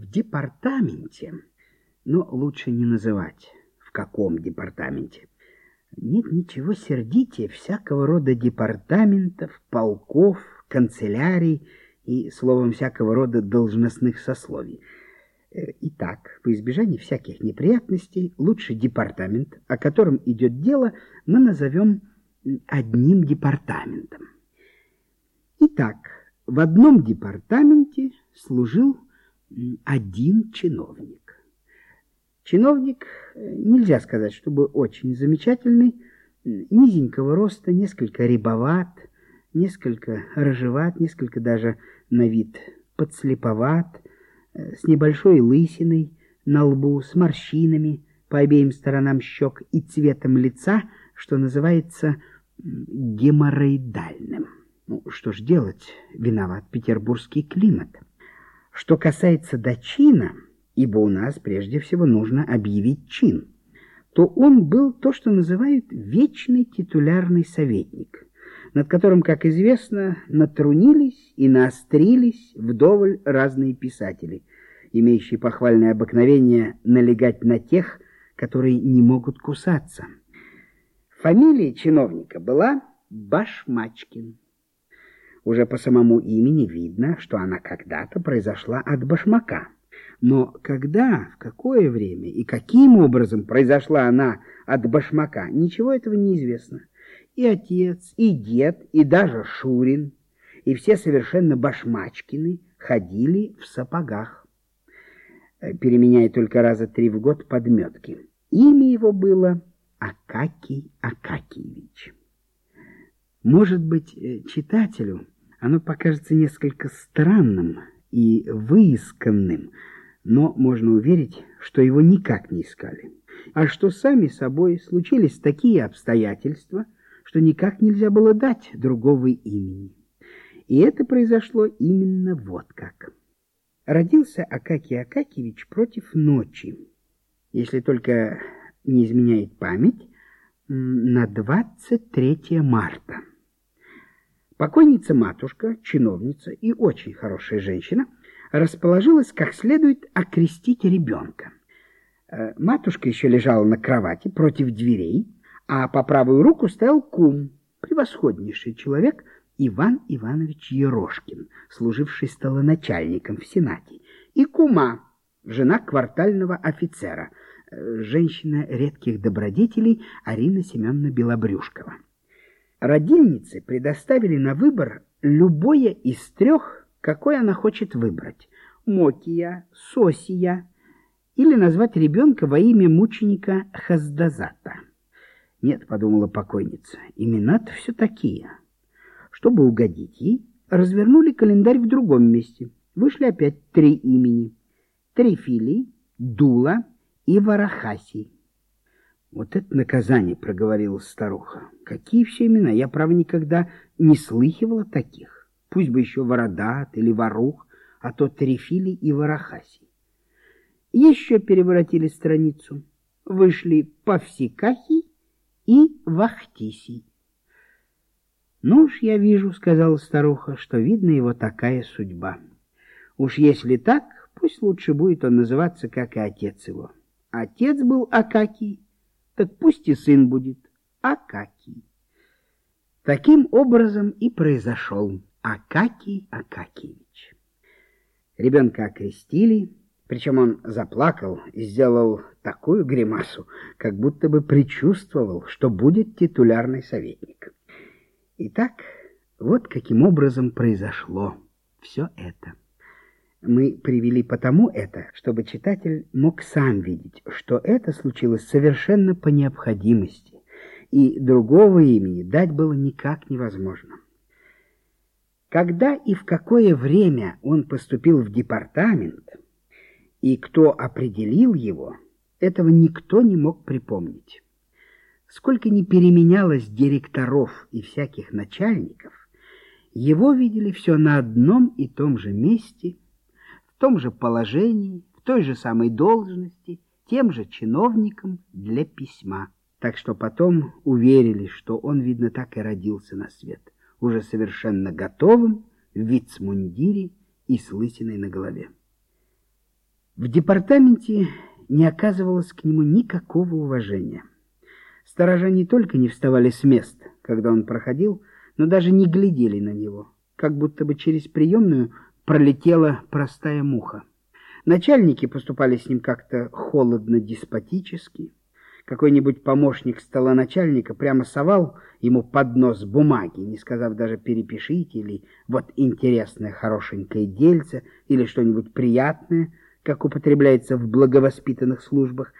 В департаменте, но лучше не называть, в каком департаменте. Нет ничего сердитее всякого рода департаментов, полков, канцелярий и, словом, всякого рода должностных сословий. Э, итак, по избежанию всяких неприятностей, лучше департамент, о котором идет дело, мы назовем одним департаментом. Итак, в одном департаменте служил один чиновник. Чиновник, э, нельзя сказать, чтобы очень замечательный, низенького роста, несколько рябоват, несколько рыжеват, несколько даже на вид подслеповат, э, с небольшой лысиной на лбу, с морщинами по обеим сторонам щек и цветом лица, что называется геморроидальным. Ну, что ж делать, виноват петербургский климат. Что касается до чина, ибо у нас прежде всего нужно объявить чин, то он был то, что называют вечный титулярный советник, над которым, как известно, натрунились и наострились вдоволь разные писатели, имеющие похвальное обыкновение налегать на тех, которые не могут кусаться. Фамилия чиновника была Башмачкин. Уже по самому имени видно, что она когда-то произошла от башмака. Но когда, в какое время и каким образом произошла она от башмака, ничего этого не известно. И отец, и дед, и даже Шурин, и все совершенно башмачкины ходили в сапогах, э, переменяя только раза три в год подметки. Имя его было Акакий Акакиевич. Может быть, э, читателю оно покажется несколько странным и выисканным, но можно уверить, что его никак не искали, а что сами собой случились такие обстоятельства, что никак нельзя было дать другого имени. И это произошло именно вот как. Родился Акакий Акакиевич против ночи, если только не изменяет память, на 23 марта. Покойница-матушка, чиновница и очень хорошая женщина, расположилась как следует окрестить ребенка. Э, матушка еще лежала на кровати против дверей, а по правую руку стоял кум, превосходнейший человек Иван Иванович Ерошкин, служивший столоначальником в Сенате, и кума, жена квартального офицера, э, женщина редких добродетелей Арина Семеновна Белобрюшкова. Родильнице предоставили на выбор любое из трех, какой она хочет выбрать. Мокия, Сосия или назвать ребенка во имя мученика Хаздазата. Нет, подумала покойница, имена-то все такие. Чтобы угодить ей, развернули календарь в другом месте. Вышли опять три имени. Трифилий, Дула и Варахасий. Вот это наказание, проговорила старуха. Какие все имена? Я, право, никогда не слыхивала таких. Пусть бы еще Вородат или Ворух, а то Трифили и Ворохаси. Еще переворотили страницу. Вышли Павсикахи и Вахтисий. «Ну уж я вижу, — сказала старуха, — что, видно, его такая судьба. Уж если так, пусть лучше будет он называться, как и отец его. Отец был Акакий, так пусть и сын будет Акакий. Таким образом и произошел Акакий Акакиевич. Ребенка окрестили, причем он заплакал и сделал такую гримасу, как будто бы предчувствовал, что будет титулярный советник. Итак, вот каким образом произошло все это. Мы привели потому это, чтобы читатель мог сам видеть, что это случилось совершенно по необходимости, и другого имени дать было никак невозможно. Когда и в какое время он поступил в департамент, и кто определил его, этого никто не мог припомнить. Сколько ни переменялось директоров и всяких начальников, его видели все на одном и том же месте – том же положении, в той же самой должности, тем же чиновником для письма. Так что потом уверились, что он, видно, так и родился на свет, уже совершенно готовым, в вицмундире и с лысиной на голове. В департаменте не оказывалось к нему никакого уважения. Сторожа не только не вставали с мест, когда он проходил, но даже не глядели на него, как будто бы через приемную пролетела простая муха. Начальники поступали с ним как-то холодно-деспотически. Какой-нибудь помощник стола начальника прямо совал ему под нос бумаги, не сказав даже «перепишите» или «вот интересное хорошенькое дельце» или что-нибудь приятное, как употребляется в благовоспитанных службах,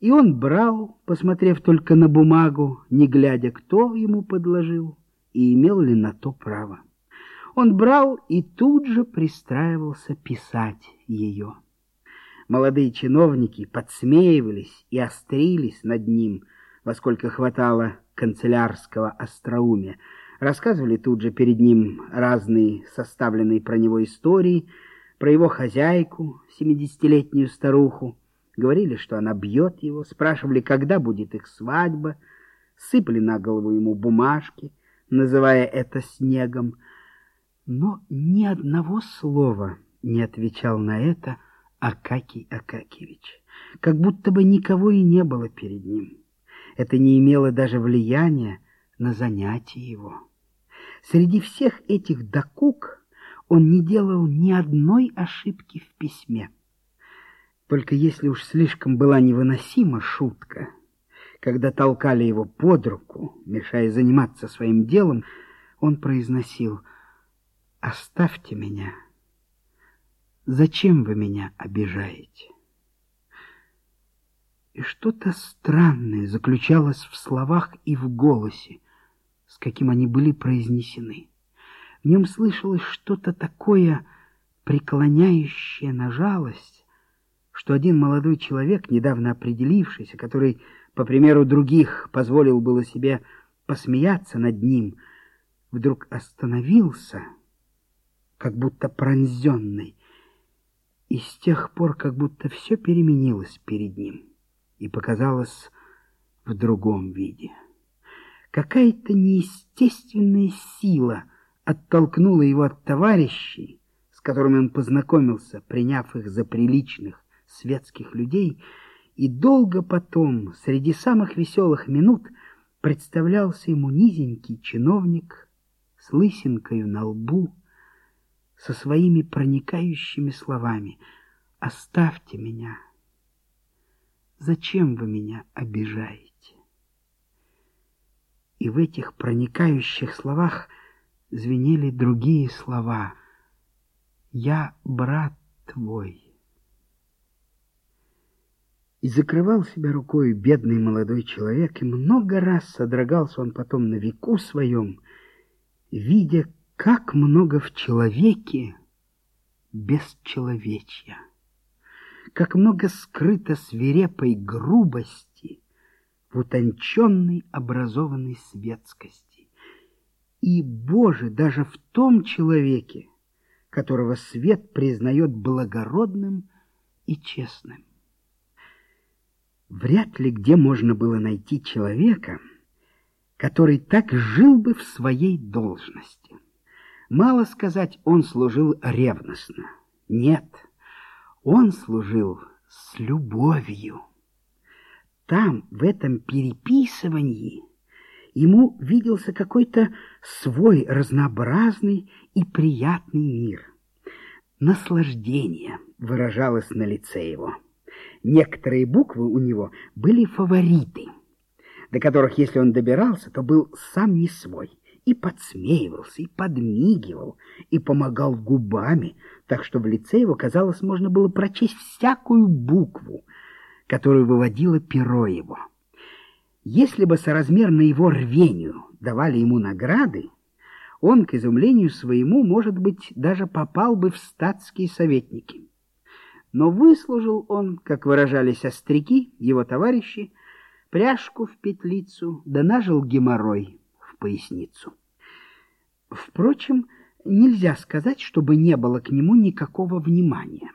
и он брал, посмотрев только на бумагу, не глядя, кто ему подложил и имел ли на то право. Он брал и тут же пристраивался писать ее. Молодые чиновники подсмеивались и острились над ним, во сколько хватало канцелярского остроумия, рассказывали тут же перед ним разные составленные про него истории, про его хозяйку, семидесятилетнюю старуху, говорили, что она бьет его, спрашивали, когда будет их свадьба, сыпали на голову ему бумажки, называя это снегом, но ни одного слова не отвечал на это Акакий Акакевич, как будто бы никого и не было перед ним. Это не имело даже влияния на занятия его. Среди всех этих докук он не делал ни одной ошибки в письме. Только если уж слишком была невыносима шутка, когда толкали его под руку, мешая заниматься своим делом, он произносил — Оставьте меня. Зачем вы меня обижаете? И что-то странное заключалось в словах и в голосе, с каким они были произнесены. В нем слышалось что-то такое преклоняющее на жалость, что один молодой человек, недавно определившийся, который, по примеру других, позволил было себе посмеяться над ним, вдруг остановился — как будто пронзенный, и с тех пор как будто все переменилось перед ним и показалось в другом виде. Какая-то неестественная сила оттолкнула его от товарищей, с которыми он познакомился, приняв их за приличных светских людей, и долго потом, среди самых веселых минут, представлялся ему низенький чиновник с лысинкою на лбу, со своими проникающими словами «Оставьте меня! Зачем вы меня обижаете?» И в этих проникающих словах звенели другие слова «Я брат твой». И закрывал себя рукой бедный молодой человек, и много раз содрогался он потом на веку своем, видя, как много в человеке бесчеловечья, как много скрыто свирепой грубости в утонченной образованной светскости. И, Боже, даже в том человеке, которого свет признает благородным и честным. Вряд ли где можно было найти человека, который так жил бы в своей должности. Мало сказать, он служил ревностно. Нет, он служил с любовью. Там, в этом переписывании, ему виделся какой-то свой разнообразный и приятный мир. Наслаждение выражалось на лице его. Некоторые буквы у него были фавориты, до которых, если он добирался, то был сам не свой и подсмеивался, и подмигивал, и помогал губами, так что в лице его, казалось, можно было прочесть всякую букву, которую выводило перо его. Если бы соразмерно его рвению давали ему награды, он, к изумлению своему, может быть, даже попал бы в статские советники. Но выслужил он, как выражались остряки, его товарищи, пряжку в петлицу, да нажил геморрой поясницу. Впрочем, нельзя сказать, чтобы не было к нему никакого внимания.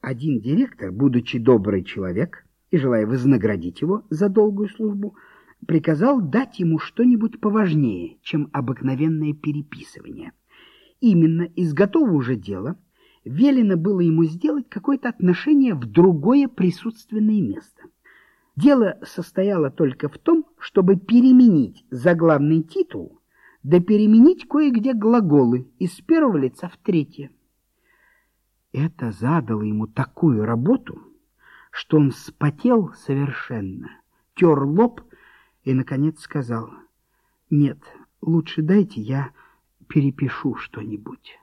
Один директор, будучи добрый человек и желая вознаградить его за долгую службу, приказал дать ему что-нибудь поважнее, чем обыкновенное переписывание. Именно из готового уже дела велено было ему сделать какое-то отношение в другое присутственное место. Дело состояло только в том, чтобы переменить заглавный титул, да переменить кое-где глаголы из первого лица в третье. Это задало ему такую работу, что он вспотел совершенно, тер лоб и, наконец, сказал, «Нет, лучше дайте я перепишу что-нибудь».